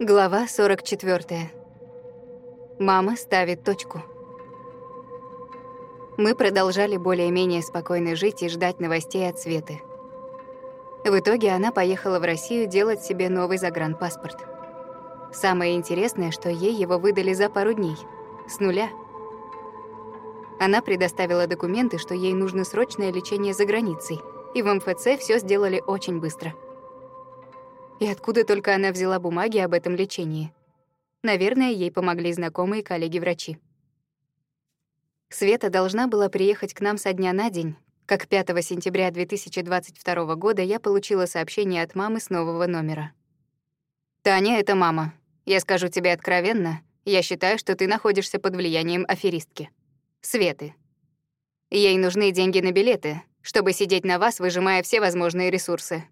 Глава 44. Мама ставит точку. Мы продолжали более-менее спокойно жить и ждать новостей от Светы. В итоге она поехала в Россию делать себе новый загранпаспорт. Самое интересное, что ей его выдали за пару дней, с нуля. Она предоставила документы, что ей нужно срочное лечение за границей, и в МФЦ все сделали очень быстро. И откуда только она взяла бумаги об этом лечении? Наверное, ей помогли знакомые коллеги-врачи. Света должна была приехать к нам со дня на день, как 5 сентября 2022 года я получила сообщение от мамы с нового номера. «Таня, это мама. Я скажу тебе откровенно, я считаю, что ты находишься под влиянием аферистки. Светы. Ей нужны деньги на билеты, чтобы сидеть на вас, выжимая все возможные ресурсы.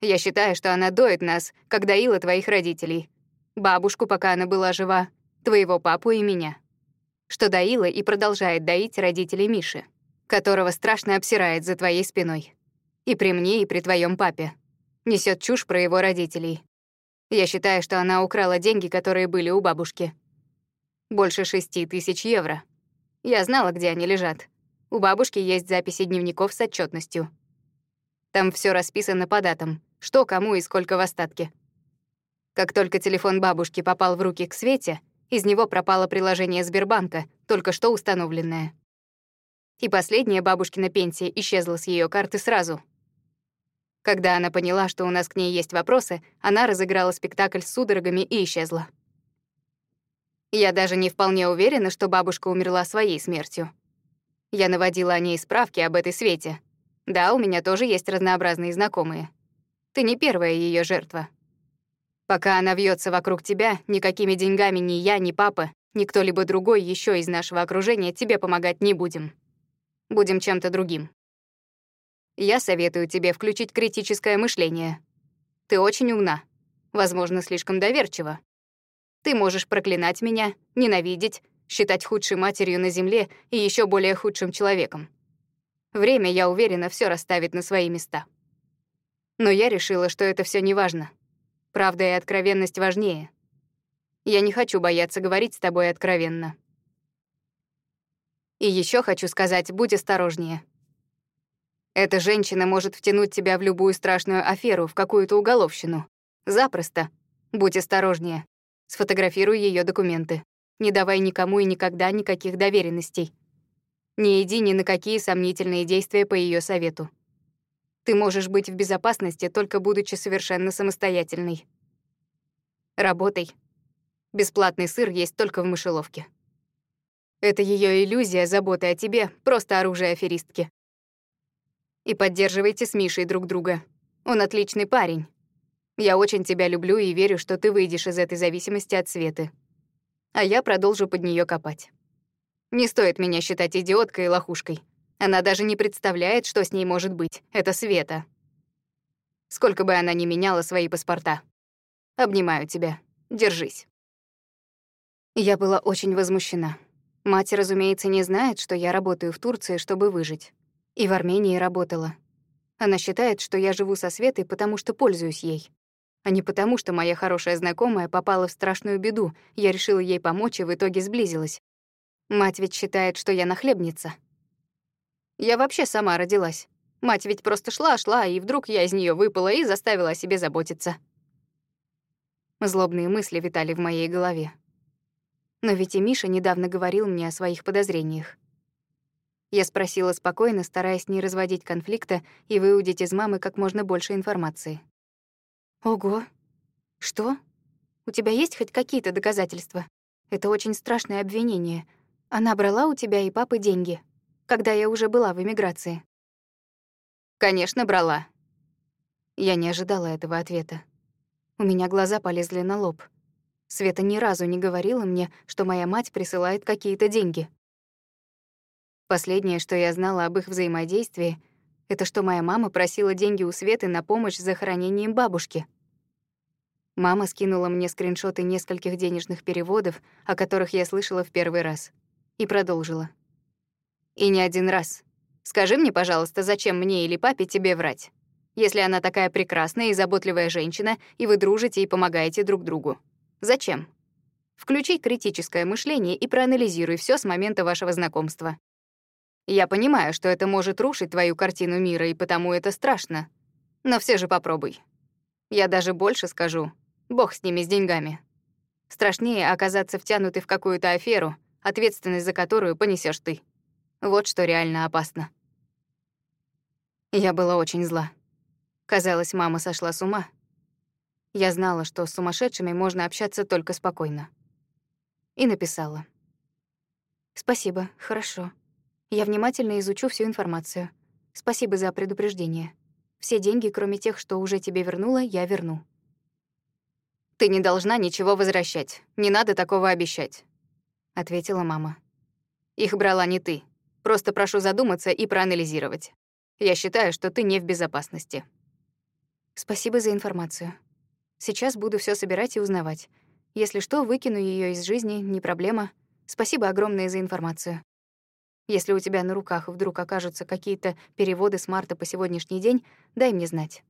Я считаю, что она доит нас, как доила твоих родителей. Бабушку, пока она была жива, твоего папу и меня. Что доила и продолжает доить родителей Миши которого страшно обсирает за твоей спиной. И при мне, и при твоем папе. Несет чушь про его родителей. Я считаю, что она украла деньги, которые были у бабушки. Больше шести тысяч евро. Я знала, где они лежат. У бабушки есть записи дневников с отчетностью. Там все расписано по датам, что, кому и сколько в остатке. Как только телефон бабушки попал в руки к Свете, из него пропало приложение Сбербанка, только что установленное. И последняя бабушкина пенсия исчезла с ее карты сразу. Когда она поняла, что у нас к ней есть вопросы, она разыграла спектакль с судорогами и исчезла. Я даже не вполне уверена, что бабушка умерла своей смертью. Я наводила о ней справки об этой свете. Да, у меня тоже есть разнообразные знакомые. Ты не первая ее жертва. Пока она вьется вокруг тебя, никакими деньгами ни я, ни папа, ни кто-либо другой еще из нашего окружения тебе помогать не будем. Будем чем-то другим. Я советую тебе включить критическое мышление. Ты очень умна, возможно, слишком доверчива. Ты можешь проклинать меня, ненавидеть, считать худшей матерью на земле и еще более худшим человеком. Время, я уверена, все расставит на свои места. Но я решила, что это все не важно. Правда и откровенность важнее. Я не хочу бояться говорить с тобой откровенно. И еще хочу сказать, будь осторожнее. Эта женщина может втянуть тебя в любую страшную аферу, в какую-то уголовщину. Запросто. Будь осторожнее. Сфотографируй ее документы. Не давай никому и никогда никаких доверенностей. Не иди ни на какие сомнительные действия по ее совету. Ты можешь быть в безопасности, только будучи совершенно самостоятельной. Работай. Бесплатный сыр есть только в мышеловке. Это ее иллюзия заботы о тебе, просто оружие аферистки. И поддерживайте с Мишей друг друга. Он отличный парень. Я очень тебя люблю и верю, что ты выйдешь из этой зависимости от Светы. А я продолжу под нее копать. Не стоит меня считать идиоткой и лохушкой. Она даже не представляет, что с ней может быть. Это Света. Сколько бы она ни меняла свои паспорта. Обнимаю тебя. Держись. Я была очень возмущена. Мать, разумеется, не знает, что я работаю в Турции, чтобы выжить. И в Армении работала. Она считает, что я живу со Светой, потому что пользуюсь ей. А не потому, что моя хорошая знакомая попала в страшную беду, я решила ей помочь и в итоге сблизилась. Мать ведь считает, что я нахлебница. Я вообще сама родилась. Мать ведь просто шла-шла, и вдруг я из нее выпала и заставила о себе заботиться. Злобные мысли витали в моей голове. Но ведь и Миша недавно говорил мне о своих подозрениях. Я спросила спокойно, стараясь не разводить конфликта и выудить из мамы как можно больше информации. «Ого! Что? У тебя есть хоть какие-то доказательства? Это очень страшное обвинение. Она брала у тебя и папы деньги, когда я уже была в эмиграции». «Конечно, брала». Я не ожидала этого ответа. У меня глаза полезли на лоб. Света ни разу не говорила мне, что моя мать присылает какие-то деньги. Последнее, что я знала об их взаимодействии, это что моя мама просила деньги у Светы на помощь с захоронением бабушки. Мама скинула мне скриншоты нескольких денежных переводов, о которых я слышала в первый раз, и продолжила. «И не один раз. Скажи мне, пожалуйста, зачем мне или папе тебе врать? Если она такая прекрасная и заботливая женщина, и вы дружите и помогаете друг другу. Зачем? Включи критическое мышление и проанализируй все с момента вашего знакомства. Я понимаю, что это может рушить твою картину мира, и потому это страшно. Но все же попробуй. Я даже больше скажу. Бог с ними, с деньгами. Страшнее оказаться втянутой в какую-то аферу, ответственность за которую понесешь ты. Вот что реально опасно. Я была очень зла. Казалось, мама сошла с ума. Я знала, что с сумасшедшими можно общаться только спокойно. И написала. «Спасибо, хорошо. Я внимательно изучу всю информацию. Спасибо за предупреждение. Все деньги, кроме тех, что уже тебе вернула, я верну». «Ты не должна ничего возвращать. Не надо такого обещать», — ответила мама. «Их брала не ты. Просто прошу задуматься и проанализировать. Я считаю, что ты не в безопасности». Спасибо за информацию. Сейчас буду все собирать и узнавать. Если что, выкину ее из жизни, не проблема. Спасибо огромное за информацию. Если у тебя на руках вдруг окажутся какие-то переводы с марта по сегодняшний день, дай мне знать.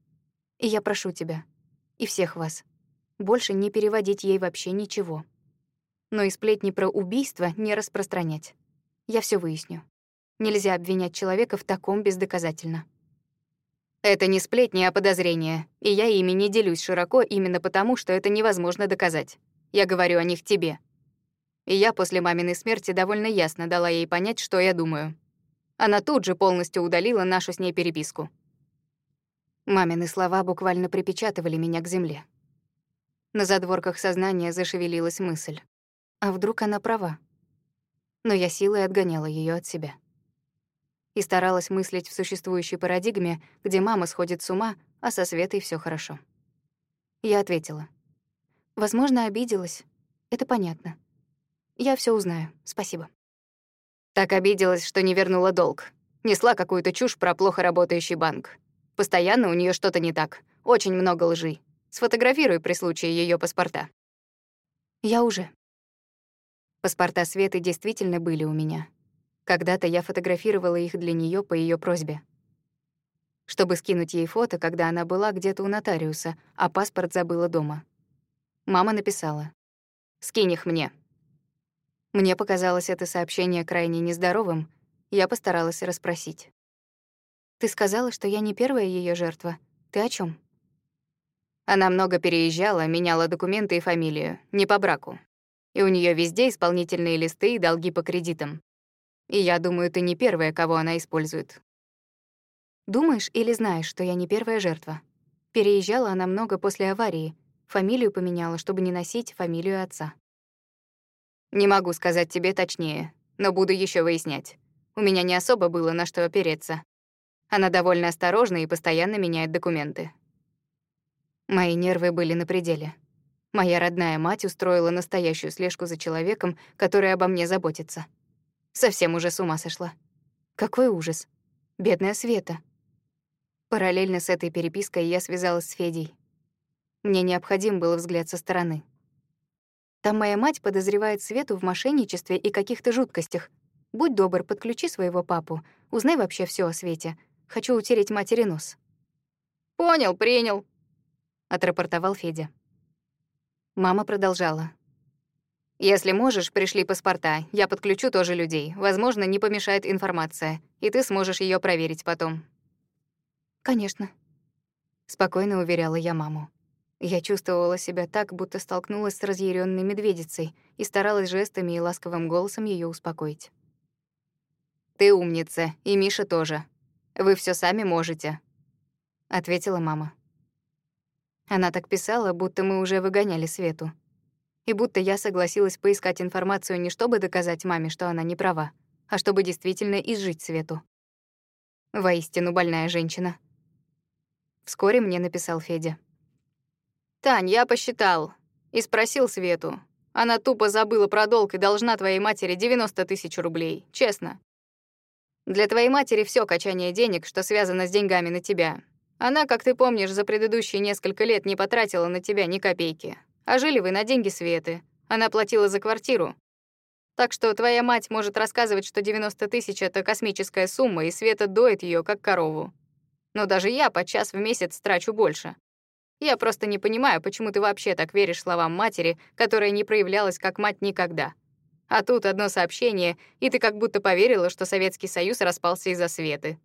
И я прошу тебя, и всех вас, больше не переводить ей вообще ничего. Но и сплетни про убийство не распространять. Я все выясню. Нельзя обвинять человека в таком бездоказательно. Это не сплетни, а подозрения, и я ими не делюсь широко именно потому, что это невозможно доказать. Я говорю о них тебе. И я после маминой смерти довольно ясно дала ей понять, что я думаю. Она тут же полностью удалила нашу с ней переписку. Мамины слова буквально припечатывали меня к земле. На задворках сознания зашевелилась мысль. А вдруг она права? Но я силой отгоняла ее от себя и старалась мыслить в существующей парадигме, где мама сходит с ума, а со Светой все хорошо. Я ответила. Возможно, обиделась. Это понятно. Я все узнаю. Спасибо. Так обиделась, что не вернула долг. Несла какую-то чушь про плохо работающий банк. Постоянно у нее что-то не так. Очень много лжи. Сфотографируй при случае ее паспорта. Я уже. Паспорта Светы действительно были у меня. Когда-то я фотографировала их для нее по ее просьбе. Чтобы скинуть ей фото, когда она была где-то у нотариуса, а паспорт забыла дома. Мама написала. «Скинь их мне». Мне показалось это сообщение крайне нездоровым, я постаралась расспросить. «Ты сказала, что я не первая ее жертва. Ты о чем? Она много переезжала, меняла документы и фамилию, не по браку. И у нее везде исполнительные листы и долги по кредитам. И я думаю, ты не первая, кого она использует. Думаешь или знаешь, что я не первая жертва? Переезжала она много после аварии. Фамилию поменяла, чтобы не носить фамилию отца. Не могу сказать тебе точнее, но буду еще выяснять. У меня не особо было на что опереться. Она довольно осторожна и постоянно меняет документы. Мои нервы были на пределе. Моя родная мать устроила настоящую слежку за человеком, который обо мне заботится. Совсем уже с ума сошла. Какой ужас. Бедная Света. Параллельно с этой перепиской я связалась с Федей. Мне необходим был взгляд со стороны. Там моя мать подозревает Свету в мошенничестве и каких-то жуткостях. Будь добр, подключи своего папу. Узнай вообще все о Свете. Хочу утереть матери нос. «Понял, принял», — отрапортовал Федя. Мама продолжала. Если можешь, пришли паспорта. Я подключу тоже людей. Возможно, не помешает информация, и ты сможешь ее проверить потом. Конечно. Спокойно уверяла я маму. Я чувствовала себя так, будто столкнулась с разъяренной медведицей и старалась жестами и ласковым голосом ее успокоить. «Ты умница, и Миша тоже. Вы все сами можете», — ответила мама. Она так писала, будто мы уже выгоняли Свету и будто я согласилась поискать информацию не чтобы доказать маме, что она не права, а чтобы действительно изжить Свету. Воистину больная женщина. Вскоре мне написал Федя. «Тань, я посчитал. И спросил Свету. Она тупо забыла про долг и должна твоей матери 90 тысяч рублей. Честно. Для твоей матери все качание денег, что связано с деньгами на тебя. Она, как ты помнишь, за предыдущие несколько лет не потратила на тебя ни копейки. А жили вы на деньги Светы. Она платила за квартиру. Так что твоя мать может рассказывать, что 90 тысяч — это космическая сумма, и Света доит ее как корову. Но даже я по час в месяц трачу больше. Я просто не понимаю, почему ты вообще так веришь словам матери, которая не проявлялась как мать никогда. А тут одно сообщение, и ты как будто поверила, что Советский Союз распался из-за Светы.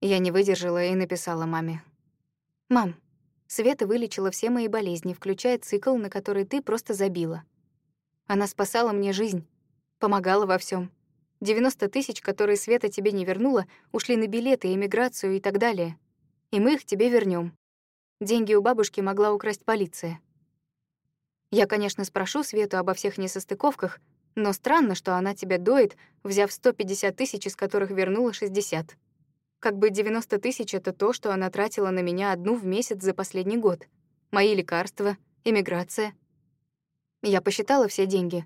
Я не выдержала и написала маме. «Мам, Света вылечила все мои болезни, включая цикл, на который ты просто забила. Она спасала мне жизнь, помогала во всем. 90 тысяч, которые Света тебе не вернула, ушли на билеты, эмиграцию и так далее. И мы их тебе вернем. Деньги у бабушки могла украсть полиция. Я, конечно, спрошу Свету обо всех несостыковках, но странно, что она тебя доит, взяв 150 тысяч, из которых вернула 60. Как бы 90 тысяч — это то, что она тратила на меня одну в месяц за последний год. Мои лекарства, эмиграция. Я посчитала все деньги.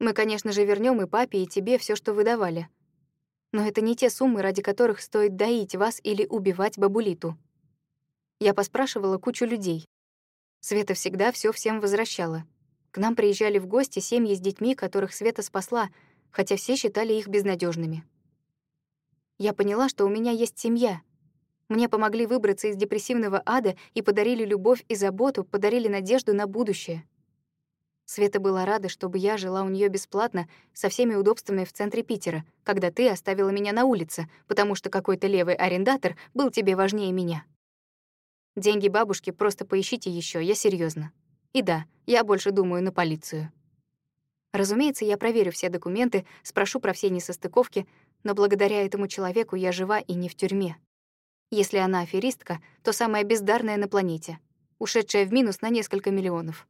Мы, конечно же, вернем и папе, и тебе все, что выдавали. Но это не те суммы, ради которых стоит доить вас или убивать бабулиту. Я поспрашивала кучу людей. Света всегда все всем возвращала. К нам приезжали в гости семьи с детьми, которых Света спасла, хотя все считали их безнадежными. Я поняла, что у меня есть семья. Мне помогли выбраться из депрессивного ада и подарили любовь и заботу, подарили надежду на будущее. Света была рада, чтобы я жила у нее бесплатно, со всеми удобствами в центре Питера, когда ты оставила меня на улице, потому что какой-то левый арендатор был тебе важнее меня. Деньги бабушки просто поищите еще, я серьезно. И да, я больше думаю на полицию. Разумеется, я проверю все документы, спрошу про все несостыковки, но благодаря этому человеку я жива и не в тюрьме. Если она аферистка, то самая бездарная на планете, ушедшая в минус на несколько миллионов.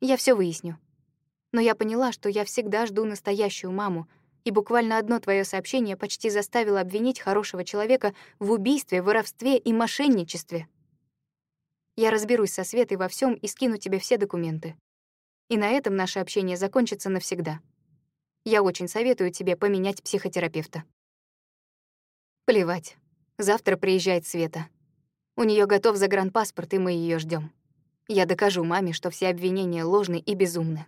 Я все выясню. Но я поняла, что я всегда жду настоящую маму, и буквально одно твое сообщение почти заставило обвинить хорошего человека в убийстве, воровстве и мошенничестве. Я разберусь со Светой во всем и скину тебе все документы. И на этом наше общение закончится навсегда. Я очень советую тебе поменять психотерапевта. Плевать. Завтра приезжает Света. У нее готов загранпаспорт, и мы ее ждем. Я докажу маме, что все обвинения ложны и безумны.